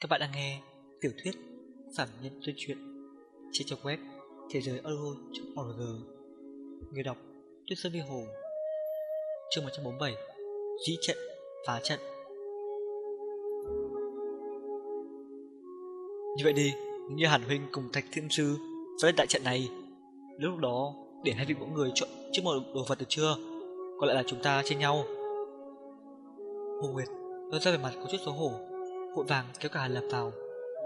Các bạn đang nghe tiểu thuyết Phạm Nhân Tuyên Truyện trên trang web thế giới audio.org Người đọc Tuyết Sơn Vi Hồ. Chương 147 Dĩ trận, phá trận. Như vậy đi, như Hàn Huynh cùng Thạch Thiên Sư phá lên đại trận này Lúc đó, để hai vị mỗi người chọn trước một đồ vật được chưa? Còn lại là chúng ta trên nhau. Hồ Nguyệt, tôi ra về mặt có chút xấu hổ vội vàng kéo cả Hàn Lập vào,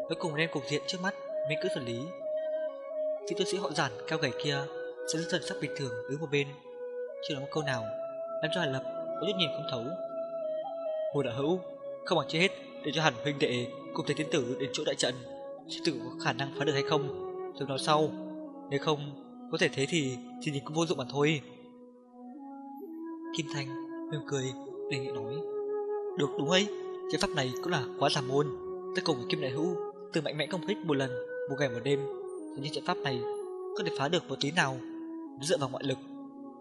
cuối cùng đem cục diện trước mắt mình cứ xử lý. Vị tu sĩ họ giản cao gầy kia sẽ dần dần sắc bình thường đứng một bên, chưa nói một câu nào, làm cho Hàn Lập có chút nhìn không thấu. Hồ đạo hữu, không bằng chưa hết để cho Hàn huynh đệ cùng thầy tiến tử đến chỗ đại trận, Sư tử có khả năng phá được hay không, rồi nói sau. Nếu không, có thể thế thì thì nhìn cũng vô dụng mà thôi. Kim Thanh mỉm cười đề nghị nói, được đúng ấy chiến pháp này cũng là quá giả môn. Tới cùng với Kim Đại Hữu, Từ mạnh mẽ công kích một lần, Một ngày một đêm Thế nhưng trận pháp này Có thể phá được một tí nào, Dựa vào ngoại lực.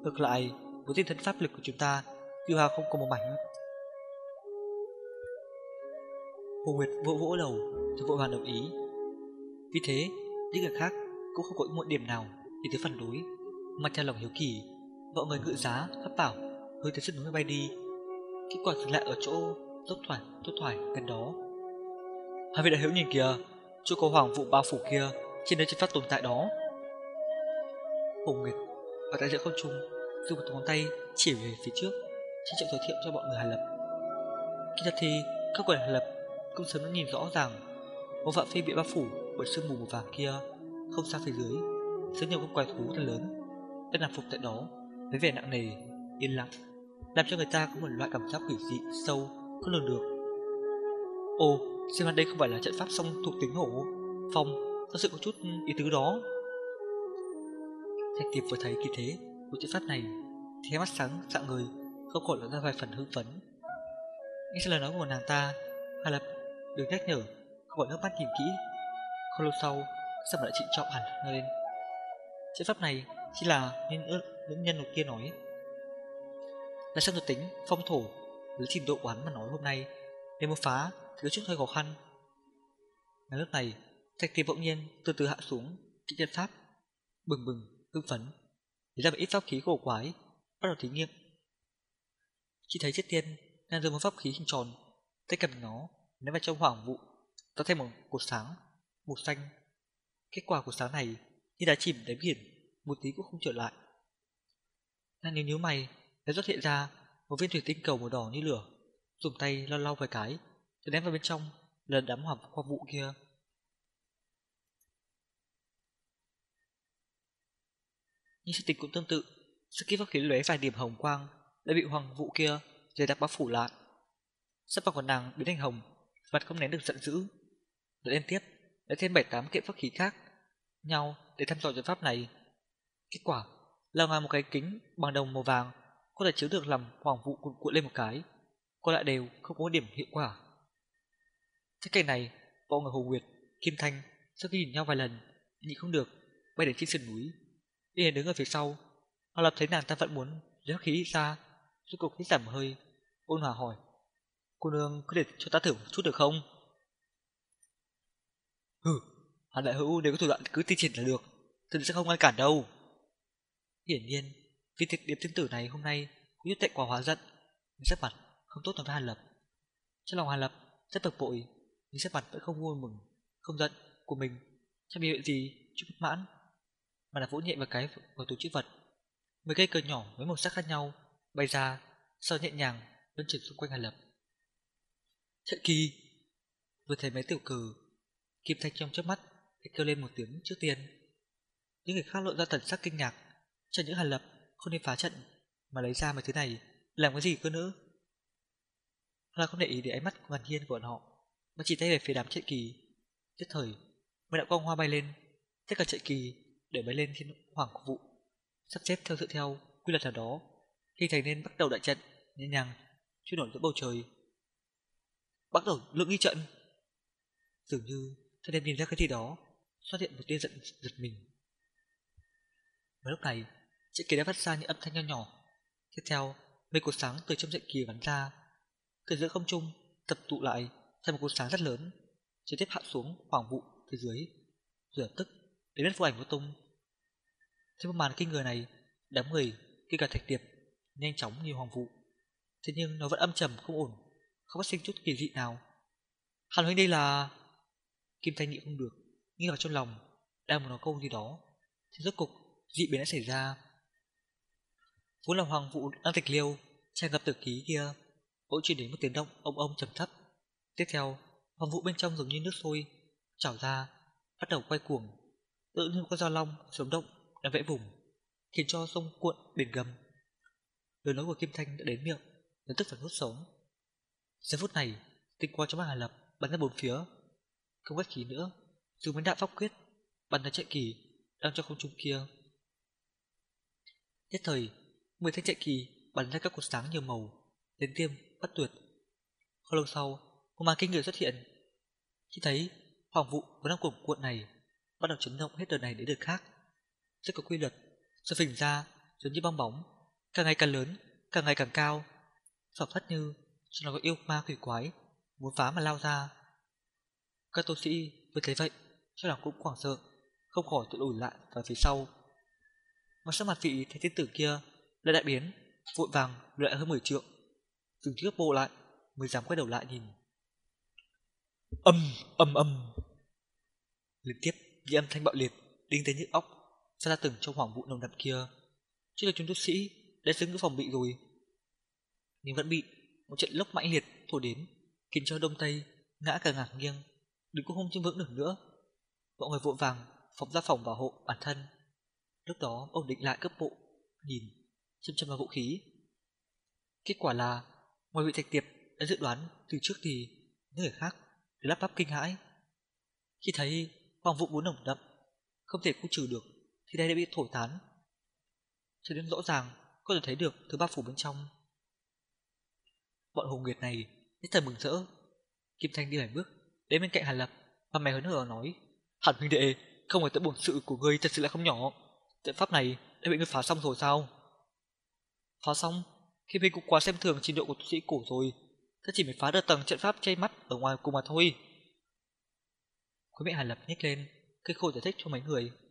Ngược lại Với tinh thần pháp lực của chúng ta Tiêu hao không có một mảnh. Hồ Nguyệt vỗ vỗ đầu Rồi vội vàng đồng ý. Vì thế, Những người khác Cũng không có một điểm nào Để tới phản đối. Mà theo lòng hiếu kỳ, Mọi người ngự giá Pháp bảo Hơi tới sân núi bay đi. Kết quả dừng lại ở chỗ tốt thoải tốt thoải, gần đó. Hai vị đại hữu nhìn kìa, chỗ có hoàng vụ bao phủ kia, trên nơi chân phát tồn tại đó. Hùng nguyệt ở tại giữa không trung dùng một ngón tay chỉ về phía trước trên trọng giới thiệu cho bọn người Hà lập. Khi thật thì, các quần Hà lập cũng sớm đã nhìn rõ ràng một vạn phi bị bao phủ bởi sương mù màu vàng kia không xa phía dưới, rất nhiều con quái thú thật lớn đang nằm phục tại đó, với vẻ nặng nề, yên lặng, làm cho người ta có một loại cảm giác quỷ dị, sâu không lường được. Ồ, xem ra đây không phải là trận pháp song thuộc tính hổ phong thật sự có chút ý tứ đó. Thạch tiệp vừa thấy kỳ thế của trận pháp này, thì mắt sáng dạng người không khỏi lộ ra vài phần hưng phấn. Nghe lời nói của nàng ta, hà lập được nhắc nhở, không khỏi nước mắt nhìn kỹ. Không lâu sau sầm lại trịnh trọng hẳn lên. Trận pháp này chỉ là nhân nữ nhân đầu kia nói. Là sang thuộc tính, phong thổ với trình độ quán mà nói hôm nay để một phá thì có chút hơi khó khăn. Ngay lúc này, thạch thì bỗng nhiên từ từ hạ xuống, kỹ chân pháp, bừng bừng, hưng phấn. Lấy ra một ít pháp khí cổ quái, bắt đầu thí nghiệm. Chỉ thấy chiếc tiên đang dùng một pháp khí hình tròn, tay cầm nó, ném vào trong hoàng vụ, tạo thêm một cột sáng màu xanh. Kết quả của sáng này như đã chìm đáy biển, một tí cũng không trở lại. Nàng nhíu nhíu mày, đã xuất hiện ra một viên thủy tinh cầu màu đỏ như lửa, dùng tay lau lau vài cái, rồi ném vào bên trong, lần đám hỏa khoa vụ kia. Nhưng sự tình cũng tương tự. Sự kích pháp khiến lóe vài điểm hồng quang đã bị hoàng vụ kia dày đặc bao phủ lại sắp vào của nàng biến thành hồng, mặt không nén được giận dữ. Lại liên tiếp lấy thêm bảy tám kiện pháp khí khác nhau để thăm dò trận pháp này. Kết quả, là ngoài một cái kính bằng đồng màu vàng có thể chiếu được làm hoàng vụ cuộn cuộn lên một cái. Còn lại đều không có điểm hiệu quả. Thế cảnh này, bọn người hồ nguyệt, kim thanh sau khi nhìn nhau vài lần, nhịn không được, bay đến trên sườn núi. Đi đứng ở phía sau, họ lập thấy nàng ta vẫn muốn lấy khí ra rốt cục hít giảm hơi, ôn hòa hỏi, cô nương có thể cho ta thử một chút được không? Hừ, hắn đại hữu nếu có thủ đoạn cứ thi triển là được tôi sẽ không ngăn cản đâu. Hiển nhiên vì thực điểm thiên tử này hôm nay cũng nhất tệ quả hóa giận nhưng sắc mặt không tốt lắm với hàn lập. Trong lòng hàn lập rất bực bội nhưng sắc mặt vẫn không vui mừng, không giận của mình. Chẳng bị gì chút bất mãn, mà là vỗ nhẹ vào cái vào túi chữ vật. Mấy cây cờ nhỏ với màu sắc khác nhau bay ra, sau nhẹ nhàng luân chuyển xung quanh hàn lập. Trận kỳ, vừa thấy mấy tiểu cờ kim thanh trong chớp mắt thì kêu lên một tiếng trước tiên. Những người khác lộ ra thần sắc kinh ngạc, cho những hàn lập không nên phá trận mà lấy ra mấy thứ này, làm cái gì cơ nữa Hoa không để ý đến ánh mắt ngạc nhiên của bọn họ, mà chỉ tay về phía đám trận kỳ. Nhất thời, mấy đạo quang hoa bay lên, tất cả trận kỳ để bay lên thiên hoàng của vụ, sắp xếp theo sự theo quy luật nào đó, khi thành nên bắt đầu đại trận, nhẹ nhàng chuyển đổi giữa bầu trời. Bắt đầu lượng nghi trận. Dường như thân em nhìn ra cái gì đó, xuất hiện một tia giận giật mình. Và lúc này trận kỳ đã phát ra những âm thanh nho nhỏ. Tiếp theo, mấy cột sáng từ trong trận kỳ bắn ra. Từ giữa không trung, tập tụ lại thành một cột sáng rất lớn, trực tiếp hạ xuống hoàng vụ phía dưới, rồi lập tức đến đất vô ảnh vô tung. Trên một màn kinh người này, đám người kia cả thạch điệp, nhanh chóng như hoàng vụ. Thế nhưng nó vẫn âm trầm, không ổn, không phát sinh chút kỳ dị nào. Hàn huynh đây là kim thanh nghĩ không được, nghi ngờ trong lòng đang muốn nói câu gì đó, thì rốt cục dị biến đã xảy ra vốn là hoàng vụ đang tịch liêu tràn ngập tử khí kia, bỗng chuyển đến một tiếng động ông ông trầm thấp. Tiếp theo, hoàng vụ bên trong giống như nước sôi, trào ra, bắt đầu quay cuồng. Tự như con dao long sống động, đang vẽ vùng, khiến cho sông cuộn biển gầm. Lời nói của kim thanh đã đến miệng, lập tức phải nuốt sống giờ phút này, tinh qua trong mắt hà lập bắn ra bốn phía. Không bất khí nữa, dùng mấy đạo pháp quyết, bắn ra chạy kỳ, đang cho không trung kia. Nhất thời mười thanh chạy kỳ bắn ra các cột sáng nhiều màu, đến tiêm bất tuyệt. Không lâu sau, một màn kinh người xuất hiện. Khi thấy hoàng vụ vẫn đang cuộn cuộn này, bắt đầu chấn động hết đợt này đến đợt khác. Rất có quy luật rồi phình ra giống như bong bóng, càng ngày càng lớn, càng ngày càng cao. Phảng phất như cho nó có yêu ma quỷ quái muốn phá mà lao ra. Các tu sĩ vừa thấy vậy cho lòng cũng hoảng sợ, không khỏi tự lùi lại vào phía sau. Mà sắc mặt vị thấy thiên tử kia lại đại biến, vội vàng lùi lại hơn mười trượng. Dừng chiếc bộ lại, mới dám quay đầu lại nhìn. Âm âm âm. Liên tiếp những âm thanh bạo liệt, đinh tới nhức óc xa ra từng trong hoàng vụ nồng đậm kia. Chứ là chúng tu sĩ đã xứng cái phòng bị rồi, nhưng vẫn bị một trận lốc mãnh liệt thổi đến, khiến cho đông tây ngã cả ngả nghiêng đừng cũng không chứng vững được nữa. Mọi người vội vàng phóng ra phòng bảo hộ bản thân. Lúc đó, ông định lại cấp bộ, nhìn châm châm vào vũ khí. Kết quả là, ngoài vị thạch tiệp đã dự đoán từ trước thì những người khác đều lắp bắp kinh hãi. Khi thấy hoàng vụ bốn nồng đậm không thể khu trừ được thì đây đã bị thổi tán. Cho đến rõ ràng có thể thấy được thứ ba phủ bên trong. Bọn hùng nguyệt này nhất thời mừng rỡ. Kim thanh đi vài bước, đến bên cạnh hàn lập và mày hớn hở nói hàn huynh đệ, không phải tới bổn sự của ngươi thật sự là không nhỏ. Trận pháp này đã bị ngươi phá xong rồi sao? Phá xong, khi mình cũng quá xem thường trình độ của tu sĩ cổ rồi ta chỉ mới phá được tầng trận pháp che mắt ở ngoài cùng mà thôi. Khói mẹ hàn lập nhếch lên cây khô giải thích cho mấy người.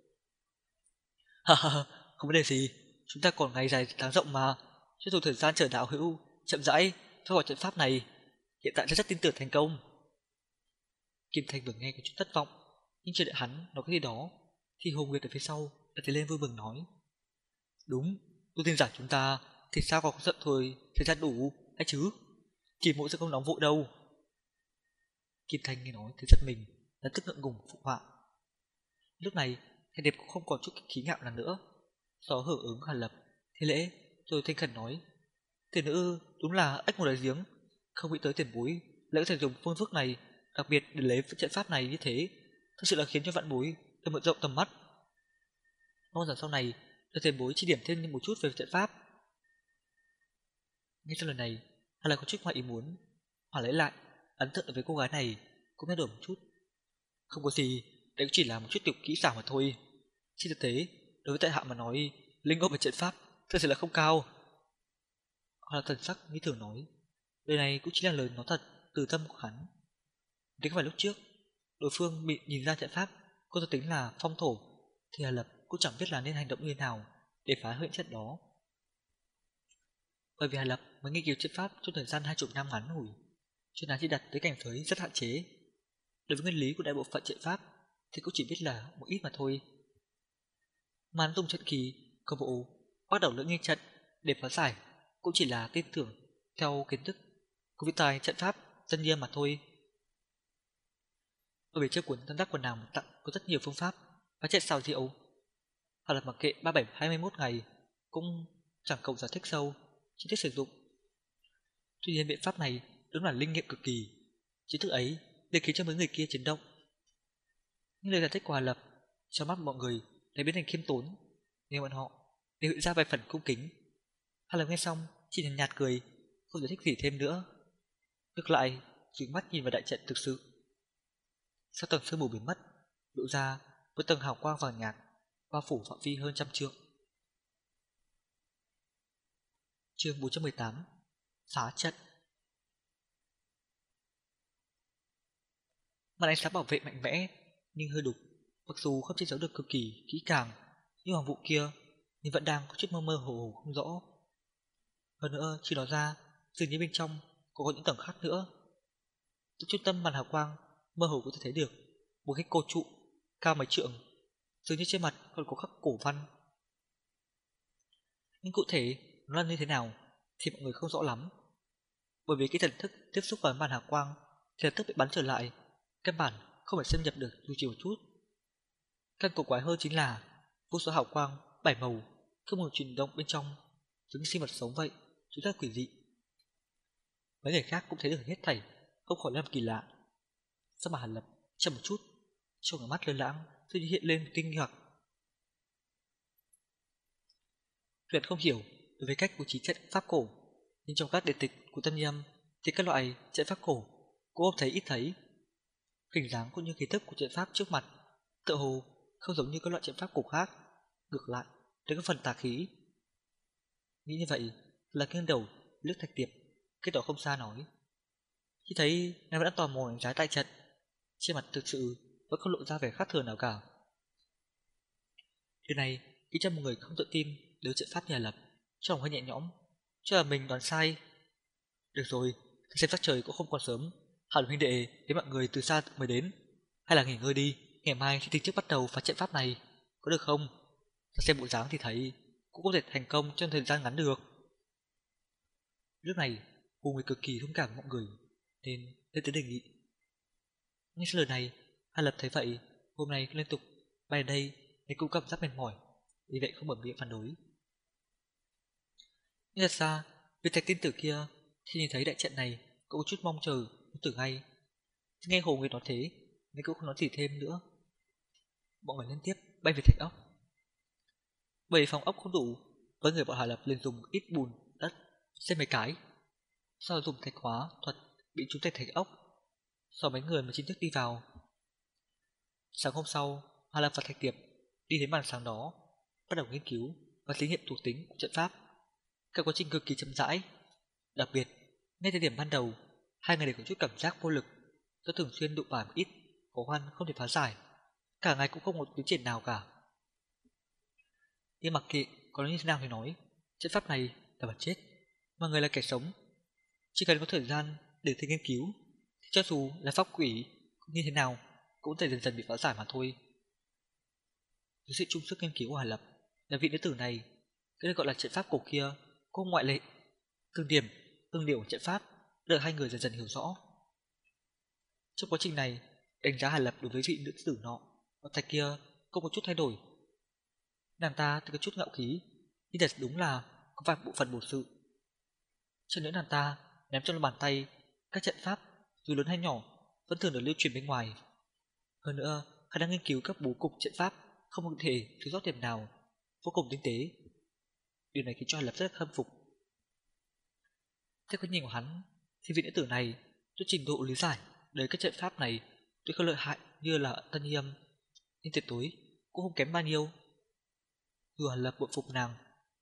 Ha ha không vấn đề gì, chúng ta còn ngày dài tháng rộng mà, cho dù thời gian chờ đạo hữu, chậm rãi, thoát khỏi trận pháp này, hiện tại rất rất tin tưởng thành công. Kim thanh vừa nghe có chút thất vọng, nhưng chưa đợi hắn nói cái gì đó, thì hồ nguyệt ở phía sau đã tiến lên vui mừng nói. Đúng tôi tin giả chúng ta thì sao còn không giận thôi thời gian đủ, hay chứ? Kỳ mộ sẽ không nóng vội đâu. Kim thanh nghe nói thì giật mình, lập tức ngượng ngùng phụ họa. Lúc này thanh đẹp cũng không còn chút khí ngạo nào nữa. Gió hưởng ứng hàn lập Thế lễ, rồi thanh khẩn nói tiền nữ, đúng là ếch một đời giếng. Không nghĩ tới tiền bối lại có thể dùng phương thức này, đặc biệt để lấy trận pháp này như thế. Thật sự là khiến cho vạn bối được mở rộng tầm mắt. Mong rằng sau này được tiền bối chỉ điểm thêm một chút về trận pháp nghe trong lần này hay là có chút ngoài ý muốn. Hòa lấy lại, ấn tượng với cô gái này cũng thay đổi một chút. Không có gì đấy cũng chỉ là một chút tiểu kỹ xảo mà thôi. Trên thực tế, đối với tại hạ mà nói, linh ngộ về trận pháp thật sự là không cao. Hoặc là thần sắc như thường nói, lời này cũng chỉ là lời nói thật từ tâm của hắn. Đến vài lúc trước, đối phương bị nhìn ra trận pháp có tính là phong thổ, thì hà lập cũng chẳng biết là nên hành động như thế nào để phá huyện trận đó bởi vì hà lập mới nghiên cứu trận pháp trong thời gian hai chục năm ngắn ngủi, cho nên chỉ đặt tới cảnh giới rất hạn chế. Đối với nguyên lý của đại bộ phận trận pháp thì cũng chỉ biết là một ít mà thôi. Màn tung trận kỳ, cơ bộ, bắt đầu lưỡng nghi trận để phá giải, cũng chỉ là tin tưởng theo kiến thức của vị tài trận pháp dân nhiên mà thôi. Ở bề trước cuốn tân đắc quần nàng tặng có rất nhiều phương pháp và chạy sao diệu. Hoặc là mặc kệ ba bảy hai mươi mốt ngày cũng chẳng cầu giải thích sâu chi tiết sử dụng. Tuy nhiên biện pháp này đúng là linh nghiệm cực kỳ. Chỉ thức ấy để khiến cho mấy người kia chấn động. Nhưng lời giải thích của Hà Lập cho mắt mọi người lại biến thành khiêm tốn, nhưng bọn họ đều hiện ra vài phần cung kính. Hà Lập nghe xong, chỉ nhàn nhạt cười, không giải thích gì thêm nữa. Ngược lại dừng mắt nhìn vào đại trận thực sự. Sau tầng sương mù biến mất, lộ ra với tầng hào quang vàng nhạt, bao phủ phạm vi hơn trăm trượng. Chương 418 phá trận Mặt ánh sáng bảo vệ mạnh mẽ nhưng hơi đục, mặc dù không che giấu được cực kỳ kỹ càng, như hoàng vụ kia nhưng vẫn đang có chút mơ mơ hồ hồ không rõ. Hơn nữa, chỉ đó ra, dường như bên trong còn có những tầng khác nữa. Từ trung tâm màn hào quang, mơ hồ có thể thấy được một cái cô trụ cao mấy trượng, dường như trên mặt còn có khắc cổ văn. Nhưng cụ thể nó như thế nào thì mọi người không rõ lắm. Bởi vì cái thần thức tiếp xúc với màn hào quang thì lập tức bị bắn trở lại, căn bản không phải xâm nhập được dù chỉ một chút. căn cổ quái hơn chính là vô số hào quang bảy màu không ngừng chuyển động bên trong, giống sinh vật sống vậy, chúng ta quỷ dị. Mấy người khác cũng thấy được hết thảy, không khỏi làm kỳ lạ. Sao mà Hàn Lập chậm một chút, trong mắt lơ lãng, tôi hiện lên kinh ngạc. Tuyệt không hiểu đối với cách bố trí trận pháp cổ, nhưng trong các điện tịch của tâm nhâm thì các loại trận pháp cổ cũng không thấy ít thấy. Hình dáng cũng như khí thức của trận pháp trước mặt, tự hồ không giống như các loại trận pháp cổ khác, ngược lại, để các phần tà khí. Nghĩ như vậy là nghiêng đầu lướt thạch tiệp, cái đó không xa nói. Khi thấy nàng vẫn tò mò đánh giá tại trận, trên mặt thực sự vẫn không lộ ra vẻ khác thường nào cả. Điều này khiến cho một người không tự tin đối trận pháp nhà lập, trong hơi nhẹ nhõm, cho là mình đoán sai. Được rồi, xem sắc trời cũng không còn sớm, hẳn huynh đệ đến mọi người từ xa mới đến, hay là nghỉ ngơi đi, ngày mai thì tính trước bắt đầu phá trận pháp này, có được không? Ta xem bộ dáng thì thấy cũng có thể thành công trong thời gian ngắn được. Lúc này, Hùng người cực kỳ thông cảm mọi người, nên lên tới đề nghị. Nghe sau lời này, Hà Lập thấy vậy, hôm nay liên tục bay đây nên cũng cảm giác mệt mỏi, vì vậy không mở miệng phản đối. Nhưng thật ra, việc thạch tiên tử kia khi nhìn thấy đại trận này cũng chút mong chờ tử ngay. Nghe Hồ Nguyệt nói thế, nên cũng không nói gì thêm nữa. Mọi người liên tiếp bay về thạch ốc. Bởi phòng ốc không đủ, với người bọn Hà Lập liền dùng ít bùn, đất, xem mấy cái. Sau đó dùng thạch hóa thuật bị trúng tay thạch ốc, sau mấy người mà chính thức đi vào. Sáng hôm sau, Hà Lập và Thạch Tiệp đi đến bàn sáng đó, bắt đầu nghiên cứu và thí nghiệm thuộc tính của trận pháp. Cả quá trình cực kỳ chậm rãi. Đặc biệt, ngay thời điểm ban đầu, hai người đều có chút cảm giác vô lực, do thường xuyên đụng phải một ít khó khăn không thể phá giải, cả ngày cũng không một tiến triển nào cả. Nhưng mặc kệ có như thế nào thì nói, trận pháp này là vật chết, mà người là kẻ sống. Chỉ cần có thời gian để thêm nghiên cứu, thì cho dù là pháp quỷ như thế nào cũng thể dần dần bị phá giải mà thôi. Dưới sự chung sức nghiên cứu của Hà Lập, là vị nữ tử này, cái được gọi là trận pháp cổ kia, cũng ngoại lệ. Từng điểm, từng điều trận pháp được hai người dần dần hiểu rõ. Trong quá trình này, đánh giá hải Lập đối với vị nữ tử nọ và thạch kia không có chút thay đổi. Nàng ta thì có chút ngạo khí, nhưng thật đúng là có vài bộ phận bổ sự. Cho nữa nàng ta ném trong bàn tay các trận pháp dù lớn hay nhỏ vẫn thường được lưu truyền bên ngoài. Hơn nữa, khả năng nghiên cứu các bố cục trận pháp không thể thiếu sót điểm nào, vô cùng tinh tế. Điều này khiến cho Hà Lập rất khâm phục. Theo cái nhìn của hắn, thì vị nữ tử này Tôi trình độ lý giải đối các trận pháp này tuy không lợi hại như là tân hiêm nhưng tuyệt đối cũng không kém bao nhiêu. Dù lập bộ phục nàng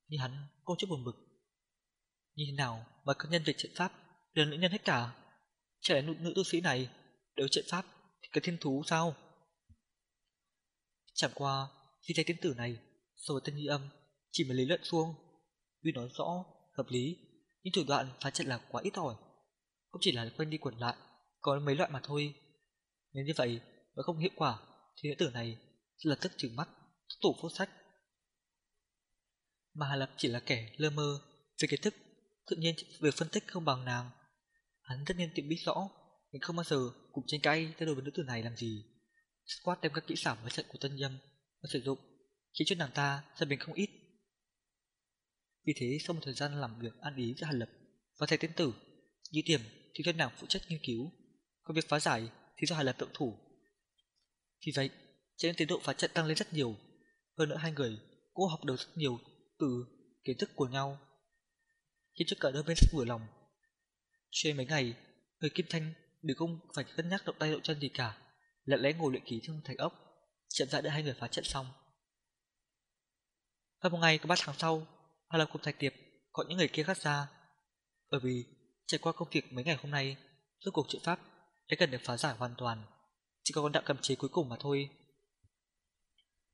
nhưng hắn có chút buồn bực. Như thế nào mà các nhân về trận pháp đều là nữ nhân hết cả? Chả lẽ nữ, nữ tu sĩ này Đều trận pháp thì có thiên thú sao? Chẳng qua khi thấy tiên tử này so với tân nhi âm chỉ mới lý luận xuông tuy nói rõ hợp lý nhưng thủ đoạn phá trận là quá ít ỏi cũng chỉ là quanh đi quẩn lại, có mấy loại mà thôi. Nếu như vậy mà không hiệu quả, thì nữ tử này sẽ lập tức trừng mắt, tủ phốt sách. Mà Hà Lập chỉ là kẻ lơ mơ về kiến thức, tự nhiên về phân tích không bằng nàng. Hắn tất nhiên tự biết rõ, nhưng không bao giờ cùng tranh cãi thay đổi với nữ tử này làm gì. Squat đem các kỹ xảo với trận của tân nhâm và sử dụng, khiến cho nàng ta ra mình không ít. Vì thế sau một thời gian làm việc an ý giữa Hàn Lập và thầy tiên tử, như Tiềm thì do nàng phụ trách nghiên cứu, còn việc phá giải thì do Hàn Lập động thủ. Vì vậy, trên tiến độ phá trận tăng lên rất nhiều, hơn nữa hai người cũng học được rất nhiều từ kiến thức của nhau, khiến cho cả đôi bên rất vừa lòng. Trên mấy ngày, người Kim Thanh đều không phải cân nhắc động tay động chân gì cả, lặng lẽ ngồi luyện khí trong thành ốc, chậm rãi đợi hai người phá trận xong. Và một ngày có ba tháng sau, Hà là cùng Thạch Tiệp gọi những người kia khác ra, bởi vì Trải qua công việc mấy ngày hôm nay, rốt cuộc chữ pháp đã cần được phá giải hoàn toàn. chỉ có con đạo cầm chế cuối cùng mà thôi.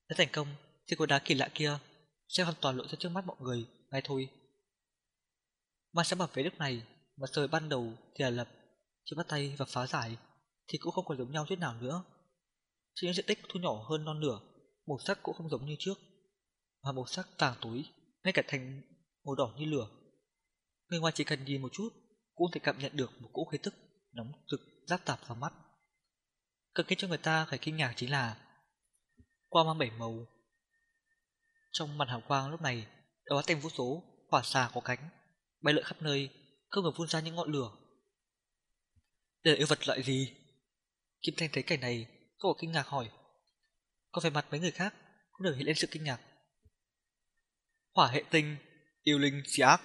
Đã thành công thì cột đá kỳ lạ kia sẽ hoàn toàn lộ ra trước mắt mọi người ngay thôi. Mà sẽ bảo vệ lúc này mà thời ban đầu thì là lập, chỉ bắt tay và phá giải thì cũng không còn giống nhau chút nào nữa. Chỉ những diện tích thu nhỏ hơn non nửa, màu sắc cũng không giống như trước, mà màu sắc vàng tối, ngay cả thành màu đỏ như lửa. Người ngoài chỉ cần nhìn một chút cũng thể cảm nhận được một cỗ khí tức nóng rực giáp tạp vào mắt. Cực khiến cho người ta phải kinh ngạc chính là qua mang bảy màu. Trong màn hào quang lúc này đã hóa thành vô số hỏa xà có cánh, bay lượn khắp nơi, không ngừng phun ra những ngọn lửa. Đây là yêu vật loại gì? Kim Thanh thấy cảnh này, có kinh ngạc hỏi. Còn phải mặt mấy người khác cũng đều hiện lên sự kinh ngạc. Hỏa hệ tinh, yêu linh, phi ác,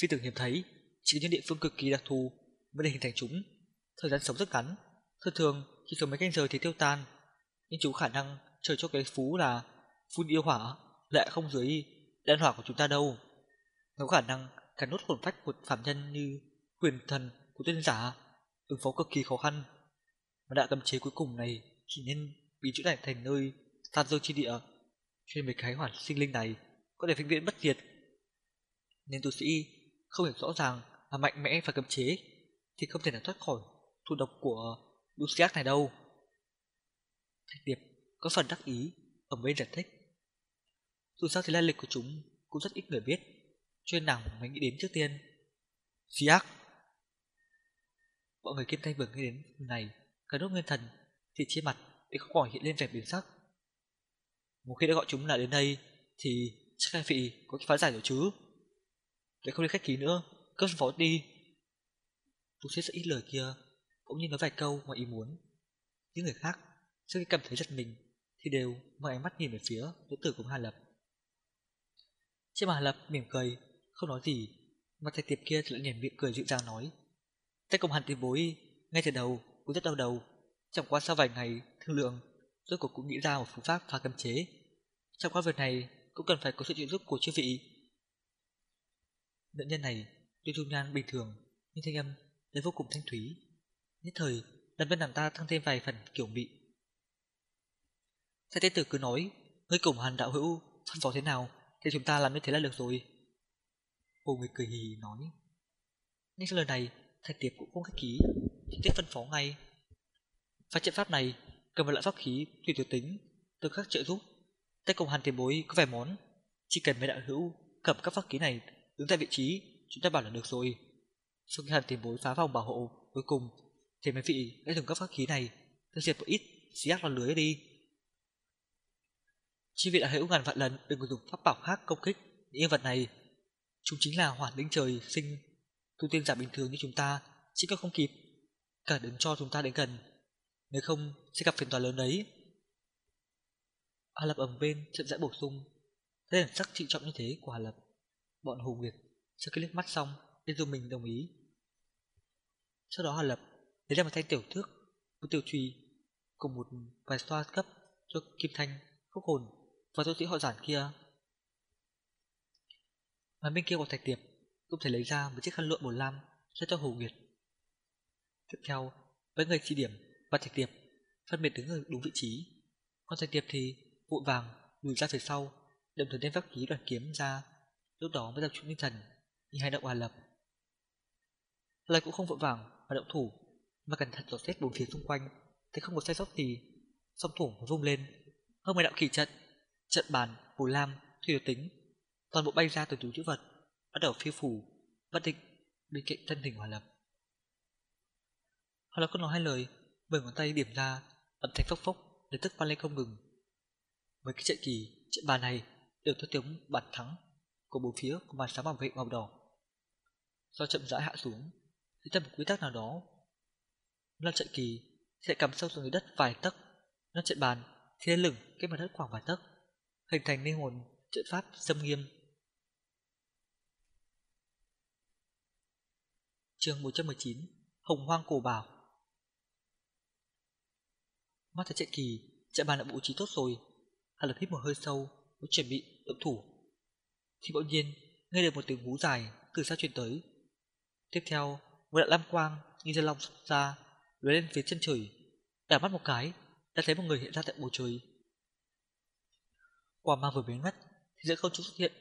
phi tưởng hiếm thấy, chỉ những địa phương cực kỳ đặc thù mới để hình thành chúng. Thời gian sống rất ngắn, thường thường chỉ sống mấy canh giờ thì tiêu tan, nhưng chúng khả năng trời cho cái phú là phun yêu hỏa lại không dưới đan hỏa của chúng ta đâu. Nó có khả năng cắn nốt hồn phách của phạm nhân như quyền thần của tiên giả, ứng phó cực kỳ khó khăn. Mà đại cầm chế cuối cùng này chỉ nên bị chữa lành thành nơi tan rơi chi địa, chuyên nên mấy cái hoàn sinh linh này có thể vĩnh viễn bất diệt. Nên tu sĩ không hiểu rõ ràng mà mạnh mẽ và cầm chế thì không thể nào thoát khỏi thu độc của Luciac này đâu. Thạch Điệp có phần đắc ý ở bên giải thích. Dù sao thì lai lịch của chúng cũng rất ít người biết, cho nên nàng mới nghĩ đến trước tiên. Siak! Mọi người kim thanh vừa nghĩ đến này, cả đốt nguyên thần thì trên mặt để không khỏi hiện lên vẻ biến sắc. Một khi đã gọi chúng là đến đây thì chắc hai vị có phá giải rồi chứ. Để không đi khách khí nữa, cấp phó đi. Tôi sẽ rất ít lời kia, cũng như nói vài câu ngoài ý muốn. Những người khác, sau khi cảm thấy giật mình, thì đều mở ánh mắt nhìn về phía nữ tử của Hà Lập. Trên mà Hà Lập mỉm cười, không nói gì, mà thầy tiệp kia thì lại nhảy miệng cười dịu dàng nói. Tay cùng hàn tiền bối, ngay từ đầu, cũng rất đau đầu, chẳng qua sau vài ngày thương lượng, rốt cuộc cũng nghĩ ra một phương pháp phá cấm chế. Trong qua việc này cũng cần phải có sự trợ giúp của chư vị. Nữ nhân này tuy dung nhan bình thường, nhưng thanh âm lại vô cùng thanh thúy. Nhất thời, làm bên làm ta tăng thêm vài phần kiểu mị. Thái tế tử cứ nói, ngươi cùng hàn đạo hữu, phân phó thế nào, thì chúng ta làm như thế là được rồi. Hồ Nguyệt cười hì hì nói. Nhưng sau lời này, thạch tiệp cũng không khách ký, trực tiếp phân phó ngay. Phát trận pháp này, cần một loại pháp khí tùy tiểu tính, từ khắc trợ giúp. Tay cùng hàn tiền bối có vài món, chỉ cần mấy đạo hữu cầm các pháp khí này đứng tại vị trí, chúng ta bảo là được rồi. Sau khi hàn tiền bối phá vòng bảo hộ, cuối cùng thì mấy vị hãy dùng các pháp khí này tiêu diệt một ít xí ác vào lưới đi. Chi vị đạo hữu ngàn vạn lần đừng dùng pháp bảo khác công kích những nhân vật này. Chúng chính là hỏa linh trời sinh, tu tiên giả bình thường như chúng ta, chỉ có không kịp. Cả đứng cho chúng ta đến gần, nếu không sẽ gặp phiền toái lớn đấy. Hà Lập ẩm bên chậm rãi bổ sung, thấy thần sắc trị trọng như thế của Hà Lập. Bọn Hồ Nguyệt sau khi liếc mắt xong, nên dùng mình đồng ý. Sau đó Hà Lập lấy ra một thanh tiểu thước, một tiểu trùy cùng một vài xoa cấp cho Kim Thanh, Khúc Hồn và tu sĩ họ giản kia. Mà bên kia của Thạch Tiệp cũng thể lấy ra một chiếc khăn lụa màu lam cho cho Hồ Nguyệt. Tiếp theo, với người chỉ điểm và Thạch Tiệp phân biệt đứng ở đúng vị trí. Còn Thạch Tiệp thì vội vàng lùi ra phía sau, đồng thời đem pháp khí đoàn kiếm ra, lúc đó mới tập trung tinh thần, nhìn hành động hòa lập. Lại cũng không vội vàng mà động thủ, mà cẩn thận dò xét bốn phía xung quanh, thấy không có sai sót gì, song thủ mới vung lên, hơn mười đạo kỳ trận trận bàn, phù lam, thủy tính, toàn bộ bay ra từ túi chữ vật, bắt đầu phiêu phủ, bất định bên cạnh thân hình hòa lập. Hòa lập không nói hai lời, bởi ngón tay điểm ra, âm thanh phốc phốc, lập tức vang lên không ngừng. Mấy cái trận kỳ, trận bàn này đều theo tiếng bản thắng của bốn phía của màn sáng bảo vệ màu đỏ. Do chậm rãi hạ xuống, thì theo một quy tắc nào đó, nó trận kỳ sẽ cắm sâu xuống dưới đất vài tấc, nó trận bàn thì lên lửng cái mặt đất khoảng vài tấc hình thành linh hồn trận pháp xâm nghiêm. Chương 119 Hồng hoang cổ bảo Mắt thấy trận kỳ, trận bàn đã bố trí tốt rồi. Hà Lập hít một hơi sâu, mới chuẩn bị động thủ. Thì bỗng nhiên, nghe được một tiếng hú dài từ xa truyền tới. Tiếp theo, một đạo lam quang như dây long ra, lóe lên phía chân trời, đảo mắt một cái đã thấy một người hiện ra tại bầu trời quả ma vừa biến mất thì giữa không trung xuất hiện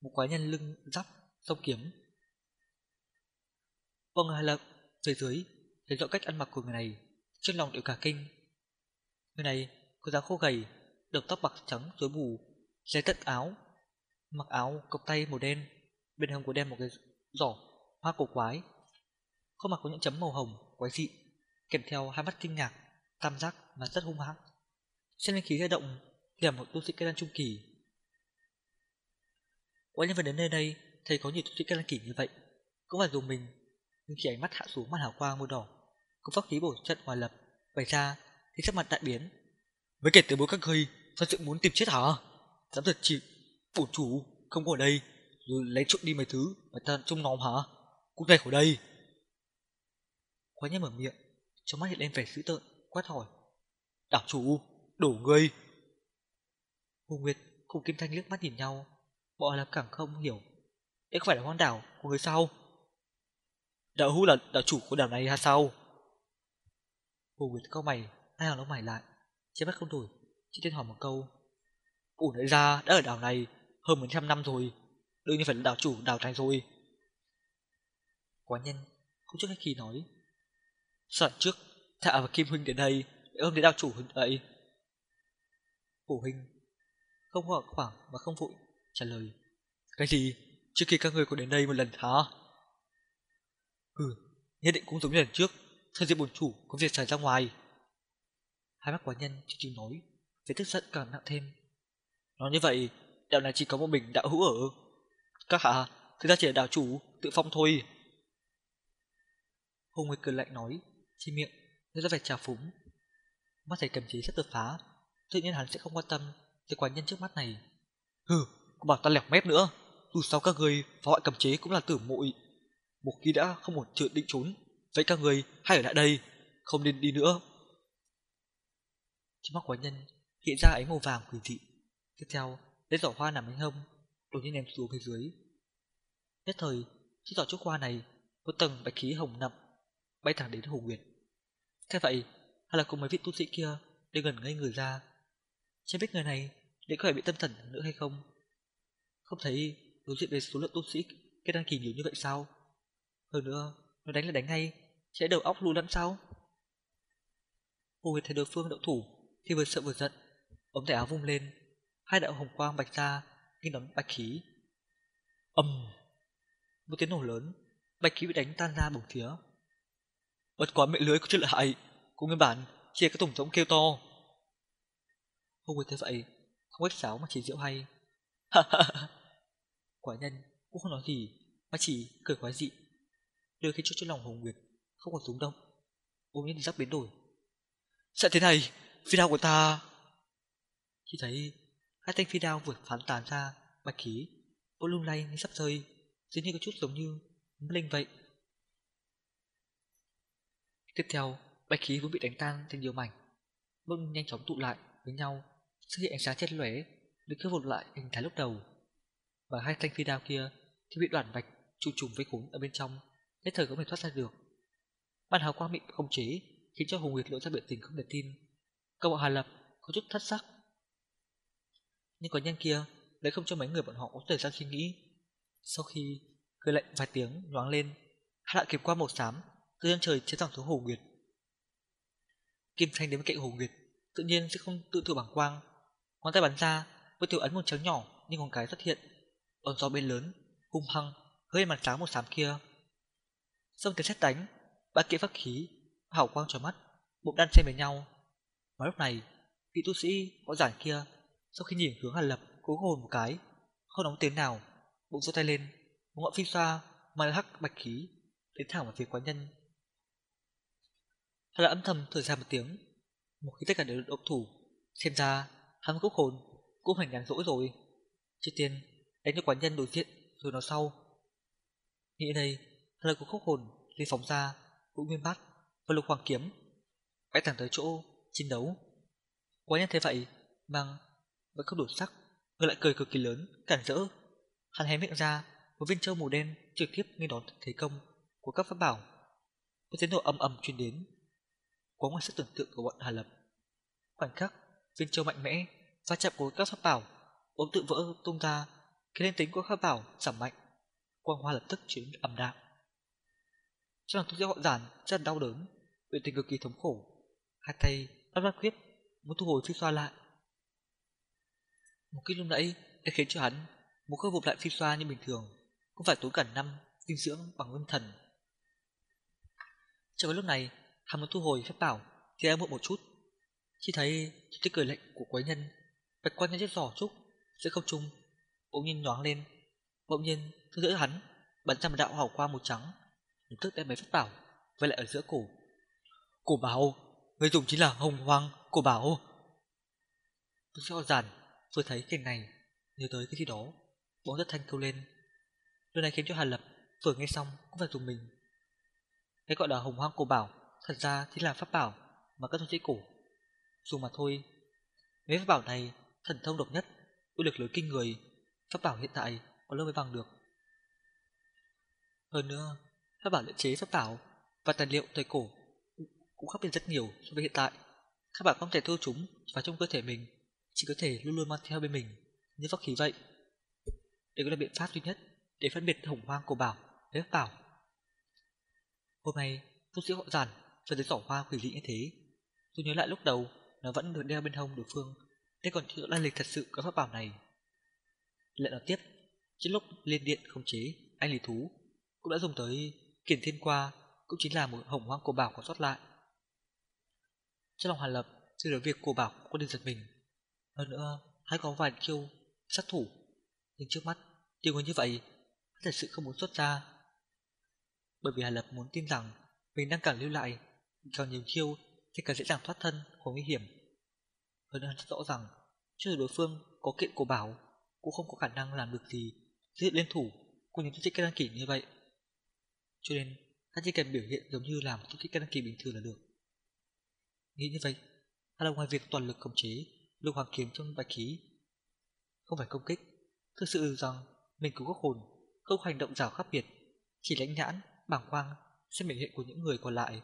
một quái nhân lưng giáp song kiếm vâng hài lập Về dưới thấy rõ cách ăn mặc của người này trên lòng đều cả kinh người này có dáng khô gầy đầu tóc bạc trắng rối bù giày tất áo, mặc áo cộc tay màu đen, bên hông có đen một cái giỏ hoa cổ quái. Khuôn mặt có những chấm màu hồng, quái dị, kèm theo hai mắt kinh ngạc, tam giác và rất hung hãn. Trên linh khí hơi động thì là một tu sĩ cây đan trung kỳ. Quái nhân vật đến nơi đây, thấy có nhiều tu sĩ cây đan kỳ như vậy, cũng phải dùng mình, nhưng khi ánh mắt hạ xuống màn hào quang màu đỏ cũng pháp khí bổ trận hòa lập, bày ra thì sắc mặt đại biến. Với kể từ bố các ngươi thật sự muốn tìm chết hả? Dám thật chịu bổn chủ, không có ở đây. Rồi lấy trộm đi mấy thứ, mà ta trông nóng hả? Cút ngay khỏi đây. Khóa nhét mở miệng, trong mắt hiện lên vẻ dữ tợn, quát hỏi. Đảo chủ, đổ ngươi. Hồ nguyệt cùng kim thanh liếc mắt nhìn nhau. Bọn là càng không hiểu. Đây không phải là hoang đảo của người sao? Đạo hữu là đảo chủ của đảo này hay sao? Hồ nguyệt cau mày hai hàng lông mày lại. Trên mắt không đổi chỉ thiên hỏi một câu. Ủ nãy ra, đã ở đảo này hơn một trăm năm rồi. Đương nhiên phải là đảo chủ, đảo thành rồi. Quá nhân không trước khi nói. Soạn trước, thạ và kim huynh đến đây để ôm đến đảo chủ huynh ấy phủ huynh, không hỏi khoảng mà không vội trả lời. Cái gì? Trước khi các người có đến đây một lần hả? Ừ nhất định cũng giống như lần trước thời diện bồn chủ có việc xảy ra ngoài. Hai mắt quá nhân chỉ chừng nói với tức giận càng nặng thêm. Nói như vậy đạo này chỉ có một mình đạo hữu ở. Các hạ, thực ra chỉ là đạo chủ, tự phong thôi. Hùng nguyệt cười lạnh nói, chi miệng đưa ra vẻ trào phúng. Mắt thầy cầm chế sắp đột phá, tự nhiên hắn sẽ không quan tâm tới quái nhân trước mắt này. Hừ Cũng bảo ta lẻo mép nữa. Dù sao các người phá hoại cầm chế cũng là tử muội. Một khi đã không một chuyện định trốn, vậy các người hãy ở lại đây, không nên đi nữa. Trong mắt quái nhân hiện ra ánh màu vàng quỷ dị tiếp theo, lấy giỏ hoa nằm bên hông đột nhiên ném xuống phía dưới. Nhất thời, chiếc giỏ trúc hoa này có tầng bạch khí hồng nậm, bay thẳng đến hồ nguyệt. Thế vậy, hay là cùng mấy vị tu sĩ kia đều gần ngây người ra, chưa biết người này liệu có phải bị tâm thần nữa hay không? Không thấy đối diện về số lượng tu sĩ kết đăng kỳ nhiều như vậy sao? Hơn nữa, nó đánh là đánh ngay, sẽ đầu óc lù lẫn sao? Hồ nguyệt thấy đối phương đậu thủ thì vừa sợ vừa giận ống tay áo vung lên, hai đạo hồng quang bạch ra như đón bạch khí. Ầm! Một tiếng nổ lớn, bạch khí bị đánh tan ra bổng phía. Bất quá mẹ lưới có chất lợi hại cũng nguyên bản chia là cái tổng thống kêu to. Không người thấy vậy, không khách sáo mà chỉ rượu hay. Quả nhân cũng không nói gì, mà chỉ cười quái dị. Đưa khi cho lòng hồng nguyệt không còn rúng động ôm nhiên sắc biến đổi. Sẽ thế này, phi đao của ta khi thấy hai thanh phi đao vừa phán tàn ra, bạch khí, bộ lung lay như sắp rơi, dường như có chút giống như linh vậy. Tiếp theo, bạch khí vốn bị đánh tan thành nhiều mảnh, bỗng nhanh chóng tụ lại với nhau, xuất hiện ánh sáng chết lóe, được khôi phục lại hình thái lúc đầu. Và hai thanh phi đao kia thì bị đoạn bạch trụ trùng với khốn ở bên trong, nhất thời có thể thoát ra được. Ban hào quang bị không chế, khiến cho hùng nguyệt lộ ra biểu tình không thể tin. Câu hà lập có chút thất sắc nhưng có nhân kia lại không cho mấy người bọn họ có thời gian suy nghĩ. Sau khi cười lạnh vài tiếng, nhoáng lên, hắn lại kịp qua màu xám, từ chân trời chế thẳng xuống hồ nguyệt. Kim thanh đến bên cạnh hồ nguyệt, tự nhiên sẽ không tự thử bằng quang. Ngón tay bắn ra với tiểu ấn một trắng nhỏ, nhưng ngón cái xuất hiện. Còn gió bên lớn, hung hăng, hơi mặt sáng một xám kia. Xong tiếng xét đánh ba kiện pháp khí hảo quang trói mắt, bụng đan xen với nhau. Mà lúc này, vị tu sĩ võ giản kia sau khi nhìn hướng hàn lập cố hồn một cái, không đóng tiếng nào bụng giơ tay lên, một ngọn phi xoa mà hắc bạch khí đến thẳng vào phía quái nhân. Hàn Lập âm thầm thở ra một tiếng, một khi tất cả đều độc thủ, xem ra hắn cố hồn cũng hành nhàn rỗi rồi. Trước tiên, đánh cho quái nhân đối diện, rồi nói sau. Nghĩ đây, Hàn Lập của khúc hồn liền phóng ra, cũng nguyên bát, và lục hoàng kiếm bay thẳng tới chỗ chiến đấu. Quái nhân thế vậy, mang vẫn không đổi sắc ngược lại cười cực kỳ lớn cản rỡ hắn hé miệng ra một viên châu màu đen trực tiếp nghe đón thế công của các pháp bảo một tiếng nổ ầm ầm truyền đến quá ngoài sức tưởng tượng của bọn Hà Lập. Khoảnh khắc, viên châu mạnh mẽ va chạm của các pháp bảo, bỗng tự vỡ tung ra, khiến lên tính của pháp bảo giảm mạnh. Quang hoa lập tức chuyển ầm đạm. Trong lòng tu sĩ họ giản rất đau đớn, biểu tình cực kỳ thống khổ. Hai tay bắt ra quyết muốn thu hồi phi xoa lại. Một kích lúc nãy đã khiến cho hắn một khôi phục lại phi xoa như bình thường, cũng phải tốn cả năm dinh dưỡng bằng nguyên thần. Trong lúc này, hắn muốn thu hồi phép bảo thì đã muộn một chút. Chỉ thấy tiếng cười lạnh của quái nhân, bạch quan nhân chiếc giỏ trúc giữa không trung, bỗng nhiên nhoáng lên, bỗng nhiên thứ giữa hắn bắn ra một đạo hào qua màu trắng, lập tức đem mấy phép bảo vây lại ở giữa cổ. Cổ bảo, người dùng chính là hồng hoang cổ bảo. Tôi sẽ giản vừa thấy cảnh này, nhớ tới cái gì đó, bỗng rất thanh kêu lên. Điều này khiến cho hà Lập vừa nghe xong cũng phải dùng mình. Cái gọi là hồng hoang cổ bảo thật ra chính là pháp bảo mà các tu sĩ cổ. Dùng mà thôi mấy pháp bảo này thần thông độc nhất, uy lực lớn kinh người, pháp bảo hiện tại có lâu mới bằng được. Hơn nữa, pháp bảo luyện chế pháp bảo và tài liệu thời cổ cũng khác biệt rất nhiều so với hiện tại. Các bạn không thể thu chúng vào trong cơ thể mình chỉ có thể luôn luôn mang theo bên mình. Như pháp khí vậy. Đây cũng là biện pháp duy nhất để phân biệt hồng hoang của bảo với pháp bảo. Hôm nay tu sĩ họ giản cho tới sỏ hoa quỷ dị như thế. Tôi nhớ lại lúc đầu, nó vẫn được đeo bên hông đối phương. Thế còn chưa lai lịch thật sự của pháp bảo này. Lại nói tiếp trên lúc liên điện không chế, anh lý thú cũng đã dùng tới kiển thiên qua, cũng chính là một hồng hoang cổ bảo còn sót lại. Trong lòng hàn lập chưa được việc cổ bảo có được giật mình hơn nữa hắn có vài chiêu sát thủ. Nhưng trước mắt, tiêu người như vậy thật sự không muốn xuất ra. Bởi vì Hà Lập muốn tin rằng mình đang càng lưu lại, càng nhiều chiêu thì càng dễ dàng thoát thân khỏi nguy hiểm. Hơn nữa rõ rằng, cho dù đối phương có kiện cổ bảo, cũng không có khả năng làm được gì giết liên thủ của những tu sĩ đăng kỷ như vậy. Cho nên, hắn chỉ cần biểu hiện giống như là một tu sĩ đăng kỷ bình thường là được. Nghĩ như vậy hắn là ngoài việc toàn lực khống chế lục hoàng kiếm trong bạch khí. Không phải công kích, thực sự rằng mình cũng có hồn không hành động rào khác biệt. Chỉ lãnh nhãn bảng quang xem biểu hiện của những người còn lại.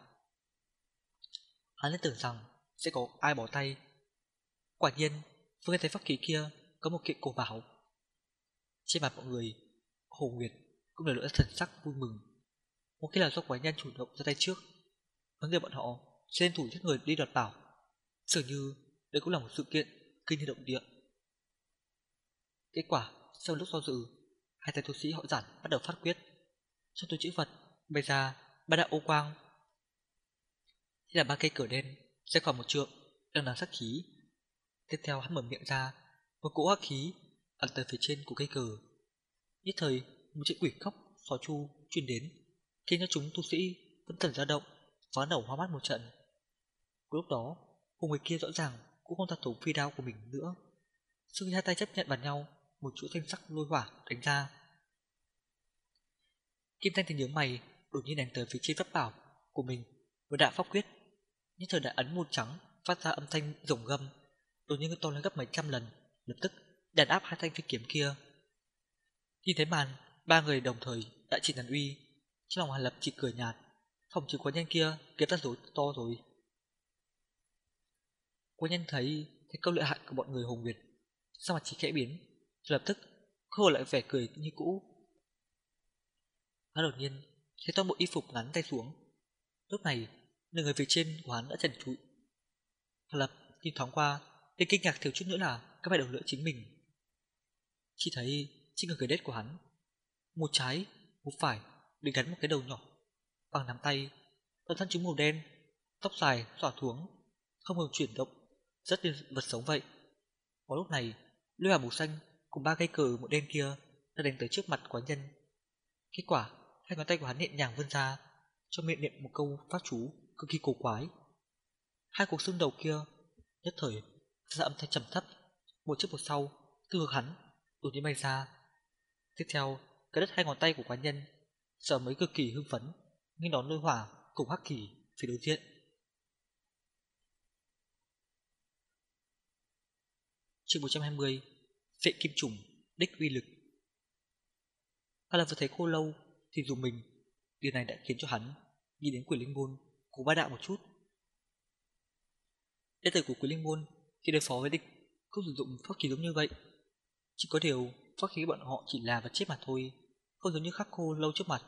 Hắn lại tưởng rằng sẽ có ai bỏ tay. Quả nhiên vừa nghe thấy pháp khí kia có một kiện cổ bảo. Trên mặt mọi người, hồ nguyệt cũng lần nữa thần sắc vui mừng. Một khi là do quái nhân chủ động ra tay trước, mấy người bọn họ sẽ thủ giết người đi đoạt bảo. Dường như đây cũng là một sự kiện kinh thiên động địa. Kết quả, sau lúc do dự, hai tay tu sĩ họ giản bắt đầu phát quyết. Trong túi chữ vật bây ra ba đạo ô quang. Thế là ba cây cửa đen sẽ khỏi một trượng đang là sắc khí. Tiếp theo hắn mở miệng ra, một cỗ hắc khí ẩn tới phía trên của cây cờ. Nhất thời, một trận quỷ khóc xò chu truyền đến, khiến cho chúng tu sĩ vẫn thần ra động, phá nổ hoa mắt một trận. Lúc đó, hùng người kia rõ ràng cũng không thật thủ phi đao của mình nữa. Sau khi hai tay chấp nhận vào nhau, một chuỗi thanh sắc lôi hỏa đánh ra. Kim thanh thì nhớ mày, đột nhiên đánh tới phía trên pháp bảo của mình với đạo pháp quyết. Nhất thời đã ấn một trắng phát ra âm thanh rồng gầm, đột nhiên to lên gấp mấy trăm lần, lập tức đàn áp hai thanh phi kiếm kia. Nhìn thấy màn, ba người đồng thời đại chỉ đàn uy, trong lòng hàn lập chỉ cười nhạt. Phòng trừ quá nhanh kia, kiếm ra rối, to rồi. Cô nhân thấy thấy câu lợi hại của bọn người hùng việt, Sao mà chỉ khẽ biến? Lập tức khô lại vẻ cười như cũ. Hắn đột nhiên Thấy toàn bộ y phục ngắn tay xuống. Lúc này nửa người phía trên của hắn đã trần trụi. Hắn lập nhìn thoáng qua Để kinh ngạc thiếu chút nữa là các bài đầu lưỡi chính mình. Chỉ thấy trên người đết của hắn Một trái, một phải Bị gắn một cái đầu nhỏ Bằng nắm tay Toàn thân chúng màu đen Tóc dài xõa xuống, Không ngừng chuyển động rất như vật sống vậy. Vào lúc này, lôi hỏa màu xanh cùng ba cây cờ một đen kia đã đánh tới trước mặt quái nhân. Kết quả, hai ngón tay của hắn nhẹ nhàng vươn ra, cho miệng niệm một câu pháp chú cực kỳ cổ quái. Hai cuộc xương đầu kia nhất thời ra âm thanh trầm thấp, một trước một sau, từ ngược hắn đột nhiên bay ra. Tiếp theo, cái đất hai ngón tay của quái nhân sợ mới cực kỳ hưng phấn, nghe đón lôi hỏa cùng hắc kỳ phía đối diện. Chương 120 Vệ kim trùng Đích uy lực. Hai là vừa thấy khô lâu Thì dùng mình, Điều này đã khiến cho hắn Nghĩ đến quỷ linh môn Của ba đạo một chút. Đệ tử của quỷ linh môn khi đối phó với địch cũng sử dụng pháp khí giống như vậy. Chỉ có điều pháp khí bọn họ chỉ là vật chết mà thôi, không giống như khắc khô lâu trước mặt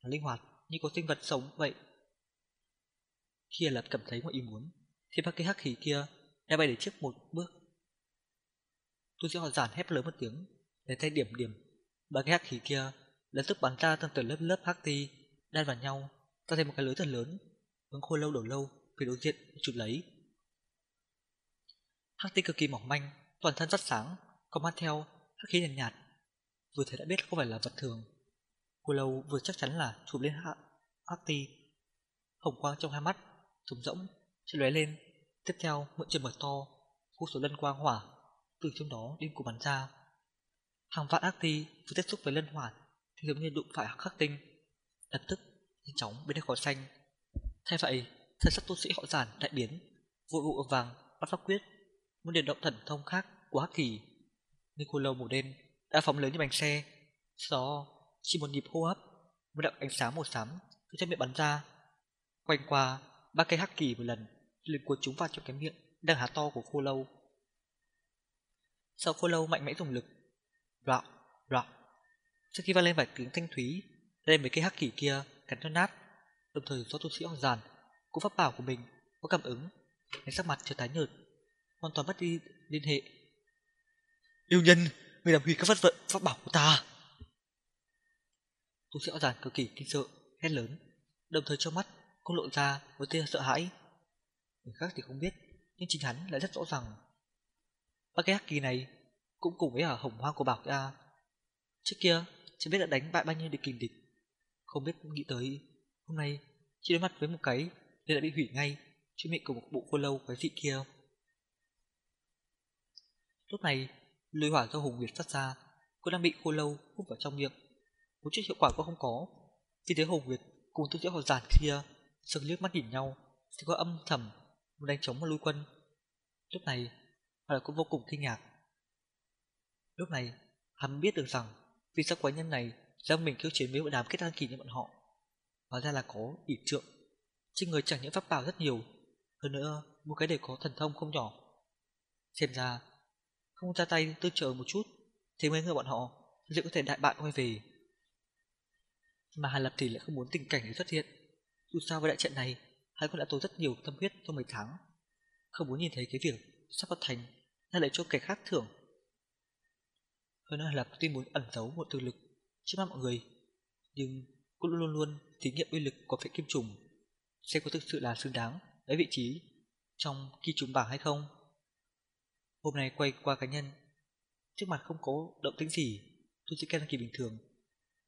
là linh hoạt như có sinh vật sống vậy. Khi lập cảm thấy mọi ý muốn, thì ba cái hắc khí kia đã bay đến trước một bước tôi sẽ họ giản hét lớn một tiếng để thay điểm điểm. Ba cái hắc khí kia lập tức bắn ra từng tầng lớp lớp hắc ti đan vào nhau tạo thành một cái lưới thật lớn. Hướng khô lâu đổ lâu phía đối diện chụp lấy. Hắc ti cực kỳ mỏng manh toàn thân rất sáng có mang theo hắc khí nhàn nhạt, nhạt. Vừa thấy đã biết không phải là vật thường. Khôi lâu vừa chắc chắn là chụp lên hắc, hắc ti. Hồng quang trong hai mắt trống rỗng sẽ lóe lên. Tiếp theo mượn chân mở to vô số lân quang hỏa từ trong đó điên cuồng bắn ra hàng vạn ác thi vừa tiếp xúc với lân hoàn thì giống như đụng phải khắc tinh. Lập tức, nhanh chóng biến thành khói xanh. Thay vậy, thân sắc tu sĩ họ giản đại biến, vội vụ vàng bắt pháp quyết, muốn điều động thần thông khác của hắc kỳ nhưng khô lâu màu đen đã phóng lớn như bánh xe. Sau đó, chỉ một nhịp hô hấp, một đạo ánh sáng màu xám từ trong miệng bắn ra. Quanh qua, ba cây hắc kỳ một lần, liền cuốn chúng vào trong cái miệng đang há to của khô lâu sau khô lâu mạnh mẽ dùng lực. Rạo rạo sau khi vang lên vài tiếng thanh thúy lên mấy cây hắc kỷ kia, cắn cho nát. Đồng thời do tu sĩ hoàng giàn cũng pháp bảo của mình có cảm ứng. Nên sắc mặt trở tái nhợt. Hoàn toàn mất đi liên hệ. Yêu nhân, người làm hủy các vật vận pháp bảo của ta. Tu sĩ hoàng giàn cực kỳ kinh sợ, hét lớn. Đồng thời cho mắt cũng lộ ra một tia sợ hãi. Người khác thì không biết, nhưng chính hắn lại rất rõ ràng ba kỳ này cũng cùng với ở hồng hoang của bảo ta trước kia, chưa biết đã đánh bại bao nhiêu địch kình địch. Không biết nghĩ tới, hôm nay chỉ đối mặt với một cái nên đã bị hủy ngay trước miệng của một bộ khô lâu quái dị kia. Lúc này, lưới hỏa do hùng nguyệt phát ra cũng đang bị khô lâu hút vào trong miệng. Một chút hiệu quả cũng không có. Khi thấy hùng nguyệt cùng tu sĩ họ giản kia sừng liếc mắt nhìn nhau thì có âm thầm muốn đánh chống một lui quân. Lúc này họ cũng vô cùng kinh ngạc. Lúc này, hắn biết được rằng vì sao quái nhân này rằng mình kêu chiến với một đám kết đăng kỳ như bọn họ. Hóa ra là có ỷ trượng. Trên người chẳng những pháp bảo rất nhiều, hơn nữa một cái để có thần thông không nhỏ. Xem ra, không ra tay tư chờ một chút, thì mấy người bọn họ liệu có thể đại bại quay về. Mà Hàn Lập thì lại không muốn tình cảnh này xuất hiện. Dù sao với đại trận này, hắn cũng đã tốn rất nhiều tâm huyết trong mấy tháng. Không muốn nhìn thấy cái việc sắp bắt thành lại lại cho kẻ khác thưởng. Hơn nữa là tuy muốn ẩn giấu một thực lực trước mắt mọi người, nhưng cũng luôn luôn thí nghiệm uy lực của phệ kim trùng. Xem có thực sự là xứng đáng lấy vị trí trong kỳ trùng bảng hay không. Hôm nay quay qua cá nhân, trước mặt không có động tĩnh gì, tôi sẽ đăng kỳ bình thường.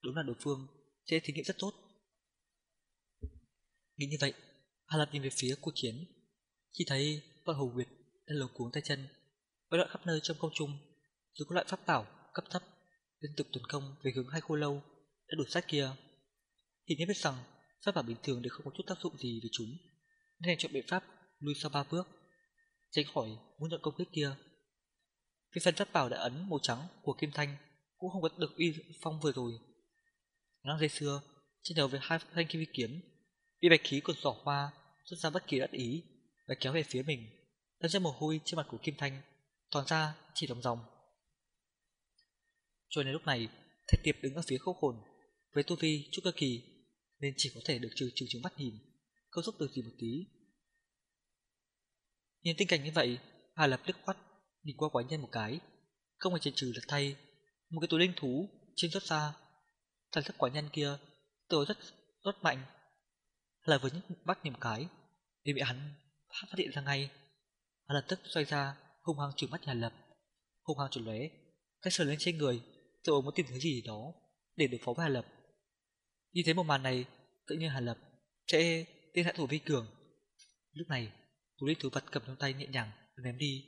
Đúng là đối phương sẽ thí nghiệm rất tốt. Nghĩ như vậy, hà lập nhìn về phía cuộc chiến. Chỉ thấy bọn hồ nguyệt đang lồng cuống tay chân bay loạn khắp nơi trong không trung rồi có loại pháp bảo cấp thấp, liên tục tấn công về hướng hai khô lâu đã đuổi sát kia. Thì nên biết rằng, pháp bảo bình thường đều không có chút tác dụng gì với chúng, nên chọn biện pháp lui sau ba bước, tránh khỏi muốn nhận công kích kia. Cái phần pháp bảo đã ấn màu trắng của kim thanh cũng không có được uy phong vừa rồi. Năm dây xưa, trên đầu với hai thanh kim kiếm bị bạch khí của giỏ hoa xuất ra bất kỳ đắc ý và kéo về phía mình, đâm ra mồ hôi trên mặt của kim thanh toàn ra chỉ đồng dòng. Cho nên lúc này thạch tiệp đứng ở phía khốc hồn với tu vi chút cơ kỳ, nên chỉ có thể được trừ trừ chứng mắt nhìn không giúp được gì một tí. Nhìn tình cảnh như vậy, hà lập liếc khoắt nhìn qua quái nhân một cái. Không hề chần trừ lật thay, một cái túi linh thú trên xuất ra. Thần thức quái nhân kia, tôi rất rất mạnh. Là với những bắt nhìn một cái, thì bị hắn phát hiện ra ngay. Hắn lập tức xoay ra hung hăng trừng mắt nhà lập hung hăng chuẩn lóe cái sờ lên trên người tôi muốn tìm thứ gì đó để đối phó với Hà Lập. Nhìn thấy một màn này, tự nhiên Hà Lập sẽ tên hạ thủ vi cường. Lúc này, thủ linh thú vật cầm trong tay nhẹ nhàng ném đi.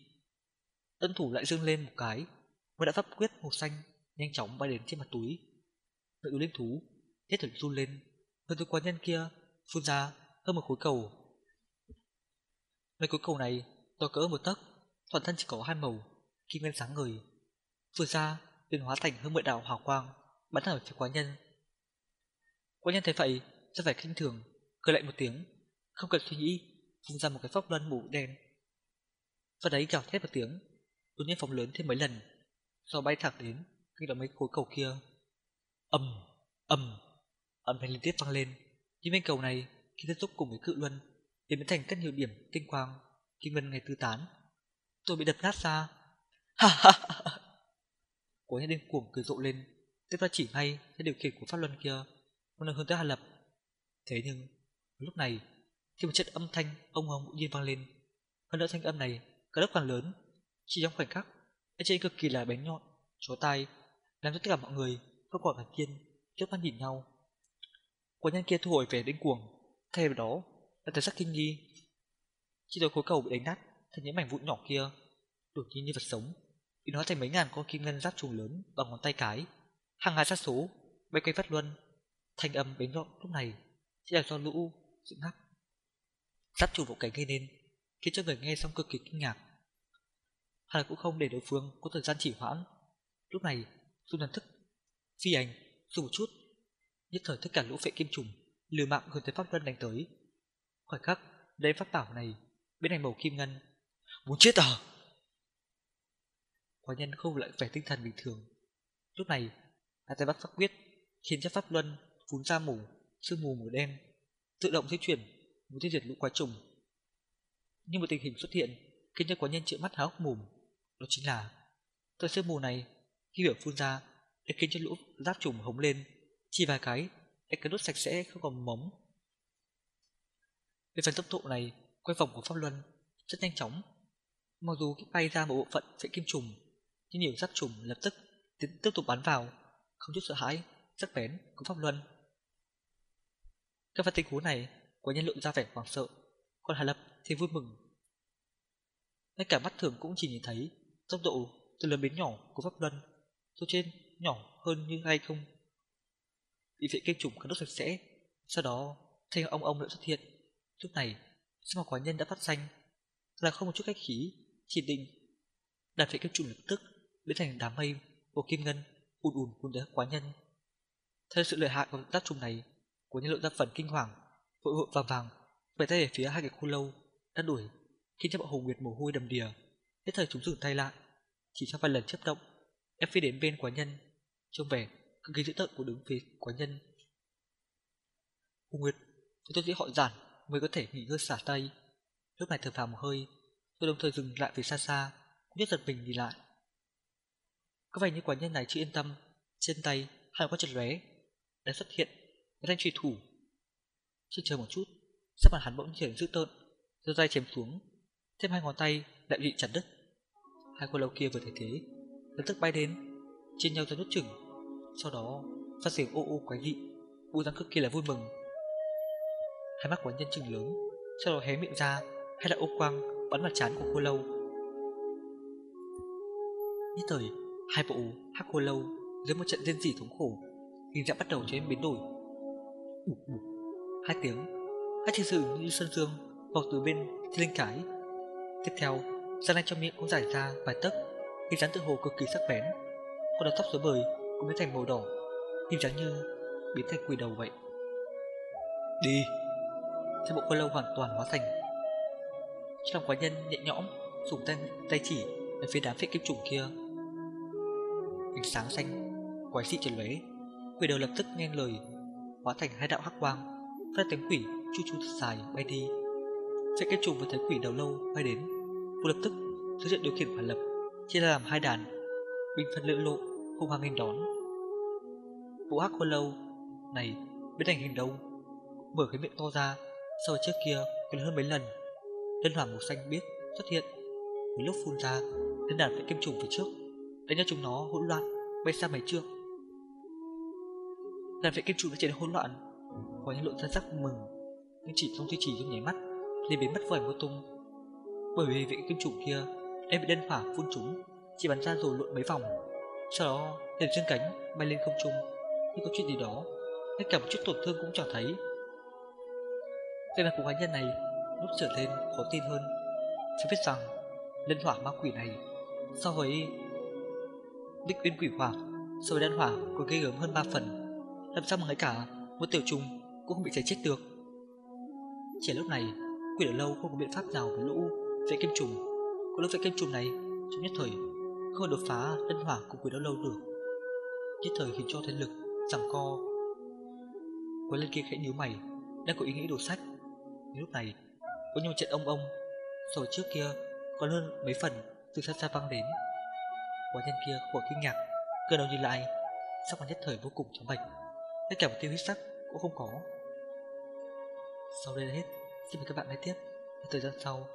Tân thủ lại dương lên một cái, mới đã pháp quyết màu xanh nhanh chóng bay đến trên mặt túi. Nữ linh thú hết thử run lên, hơn từ quan nhân kia phun ra hơn một khối cầu. Mấy khối cầu này to cỡ một tấc, toàn thân chỉ có hai màu, kim ngân sáng ngời. Vừa ra liền hóa thành hơn mười đạo hào quang bắn thẳng phía quái nhân. Quái nhân thấy vậy ra vẻ kinh thường cười lại một tiếng không cần suy nghĩ phun ra một cái phóc luân mũ đen. Và đấy gào thét một tiếng đột nhiên phóng lớn thêm mấy lần do bay thẳng đến khi đó mấy khối cầu kia. Ầm ầm âm thanh liên tiếp vang lên. Những viên cầu này khi tiếp xúc cùng với cự luân thì biến thành các nhiều điểm tinh quang kim ngân ngày tư tán tôi bị đập nát ra. Ha ha ha cố nhân điên cuồng cười rộ lên. Tiếp ra chỉ ngay theo điều khiển của pháp luân kia. Một lần hướng tới hà lập. Thế nhưng lúc này khi một trận âm thanh ông ông bỗng nhiên vang lên hơn nữa thanh âm này cả đất càng lớn chỉ trong khoảnh khắc ở trên cực kỳ là bén nhọn chó tai làm cho tất cả mọi người không còn ngạc nhiên trước mắt nhìn nhau. Quả nhân kia thu hồi về đến cuồng. Thay vào đó là thần sắc kinh nghi. Chỉ đôi khối cầu bị đánh nát thành những mảnh vụn nhỏ kia đột nhiên như vật sống. Bị nó thành mấy ngàn con kim ngân giáp trùng lớn bằng ngón tay cái. Hàng ngàn sát số bay quay vắt luân. Thanh âm bén nhọn lúc này chỉ là do lũ dựng ngắc giáp trùng vỗ cảnh gây nên, khiến cho người nghe xong cực kỳ kinh ngạc. Hắn cũng không để đối phương có thời gian chỉ hoãn. Lúc này dùng thần thức, phi hành dùng một chút, nhất thời tất cả lũ phệ kim trùng liều mạng hướng tới pháp luân đánh tới. Khoảnh khắc đây pháp bảo này, bên thành màu kim ngân muốn chết à? Quả nhân không lại vẻ tinh thần bình thường. Lúc này, hai tay bắt pháp quyết khiến cho pháp luân, phun ra mù, sương mù màu đen, tự động di chuyển, muốn tiêu diệt lũ quái trùng. Nhưng một tình hình xuất hiện, khiến cho quả nhân trợn mắt há hốc mồm. Đó chính là, tờ sương mù này, khi biểu phun ra, đã khiến cho lũ giáp trùng hống lên, chỉ vài cái, đã cái đốt sạch sẽ, không còn móng. về phần tốc độ này, quay vòng của pháp luân rất nhanh chóng mặc dù bay ra một bộ phận sẽ kim trùng, nhưng nhiều giáp trùng lập tức tiếp tục bắn vào. Không chút sợ hãi, sắc bén của pháp luân. Các phát tình huống này của nhân lượng ra vẻ hoảng sợ, còn hà lập thì vui mừng. Ngay cả mắt thường cũng chỉ nhìn thấy tốc độ từ lớn đến nhỏ của pháp luân, số trên nhỏ hơn như hay không. Bị vệ kim trùng cắn đốt sạch sẽ, sau đó thanh ông ông lại xuất hiện. Lúc này sao mà quả nhân đã phát xanh, là không một chút cách khí chỉ định đặt vệ kim trùng lập tức, biến thành đám mây của kim ngân ùn ùn cuốn tới quá nhân theo sự lợi hại của tác trùng này, của nhân lượng ra phần kinh hoàng vội vội vàng vàng về tay về phía hai cái khu lâu, đã đuổi, khiến cho bọn hùng nguyệt mồ hôi đầm đìa. Hết thời chúng dừng tay lại, chỉ sau vài lần chấp động em phi đến bên quá nhân, trông vẻ cực kỳ dữ tợn của đứng phía quá nhân. Hùng nguyệt, chúng tôi nghĩ họ giản mới có thể nghỉ ngơi xả tay. Lúc này thở phào một hơi tôi đồng thời dừng lại về xa xa cũng nhất giật mình nhìn lại. Có vẻ như quả nhân này chưa yên tâm. Trên tay hai có chật lóe đã xuất hiện đang thanh truy thủ. Chưa chờ một chút, sắc mặt hắn bỗng chuyển dữ tợn, giơ tay chém xuống, thêm hai ngón tay lại bị chặt đứt. Hai cô lâu kia vừa thấy thế, lập tức bay đến trên nhau ra nút chừng sau đó, phát tiếng ô ô quái dị bu răng cực kỳ là vui mừng. Hai mắt của nhân chừng lớn, sau đó hé miệng ra, hay là ô quang bắn vào chán của cô lâu. Nhất thời, hai bộ hắc cô lâu dưới một trận rên rỉ thống khổ, hình dạng bắt đầu trở nên biến đổi. Bụp bụp, hai tiếng, hai chiếc sự như sơn dương vọt từ bên trên linh cái. Tiếp theo răng nanh trong miệng cũng giải ra vài tấc, hình dáng tự hồ cực kỳ sắc bén. Còn đầu tóc rối bời, cũng biến thành màu đỏ, hình dáng như biến thành quỷ đầu vậy. Đi! Theo bộ cô lâu hoàn toàn hóa thành trong quái nhân nhẹ nhõm, dùng tay tay chỉ về phía đám phệ kim trùng kia. Ánh sáng xanh quái dị trần lóe quỷ đầu lập tức nghe lời, hóa thành hai đạo hắc quang, phát tiếng quỷ chu chu thật dài bay đi. Phệ kim trùng vừa thấy quỷ đầu lâu bay đến vô lập tức dưới trận điều khiển phản lập, chia ra làm hai đàn binh phân lưỡi lộ hung hăng nghênh đón. Bộ hắc khô lâu này biến thành hình đông, mở cái miệng to ra, so với trước kia còn hơn mấy lần đơn hỏa màu xanh biết xuất hiện với lúc phun ra đến đàn vệ kim trùng phía trước, đánh cho chúng nó hỗn loạn, bay xa mấy trượng đàn vệ kim trùng đã trở nên hỗn loạn, có những lộ ra sắc mừng, nhưng chỉ trong duy trì trong nháy mắt liền biến mất vòi vô tung. Bởi vì vệ kim trùng kia em bị đơn hỏa phun chúng chỉ bắn ra rồi lộn mấy vòng, sau đó liền trên cánh bay lên không trung. Nhưng có chuyện gì đó, ngay cả một chút tổn thương cũng chẳng thấy. Về mặt của cá nhân này lúc trở lên khó tin hơn. Phải biết rằng lân hỏa ma quỷ này, so với Bích uyên quỷ hỏa, so với đan hỏa còn ghê gớm hơn ba phần. Làm sao mà ngay cả một tiểu trùng cũng không bị cháy chết được? Chỉ lúc này, quỷ ở lâu không có biện pháp nào với lũ vệ kim trùng. Có lúc vệ kim trùng này, trong nhất thời, không đột phá tân hỏa của quỷ đấu lâu được. Nhất thời khiến cho thế lực rằng co quái lên kia khẽ nhíu mày, đang có ý nghĩ đổ sách. Nhưng lúc này có nhiều trận ông ông. So trước kia, còn hơn mấy phần từ xa xa vang đến. Quái nhân kia khỏi kinh ngạc cơ đầu nhìn lại sắc mặt nhất thời vô cùng trắng bệch. Tất cả một tiêu huyết sắc cũng không có. Sau đây là hết. Xin mời các bạn nghe tiếp. Ở thời gian sau